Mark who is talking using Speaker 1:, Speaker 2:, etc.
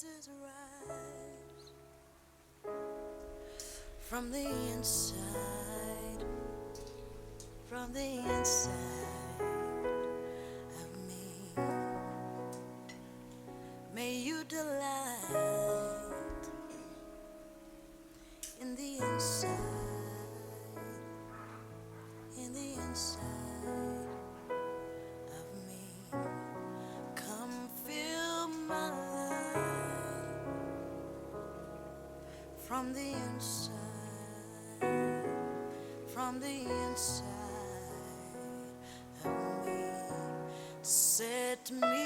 Speaker 1: praises rise from the inside, from the inside of me. May you delight in the inside, from the inside, from the inside of me. Set me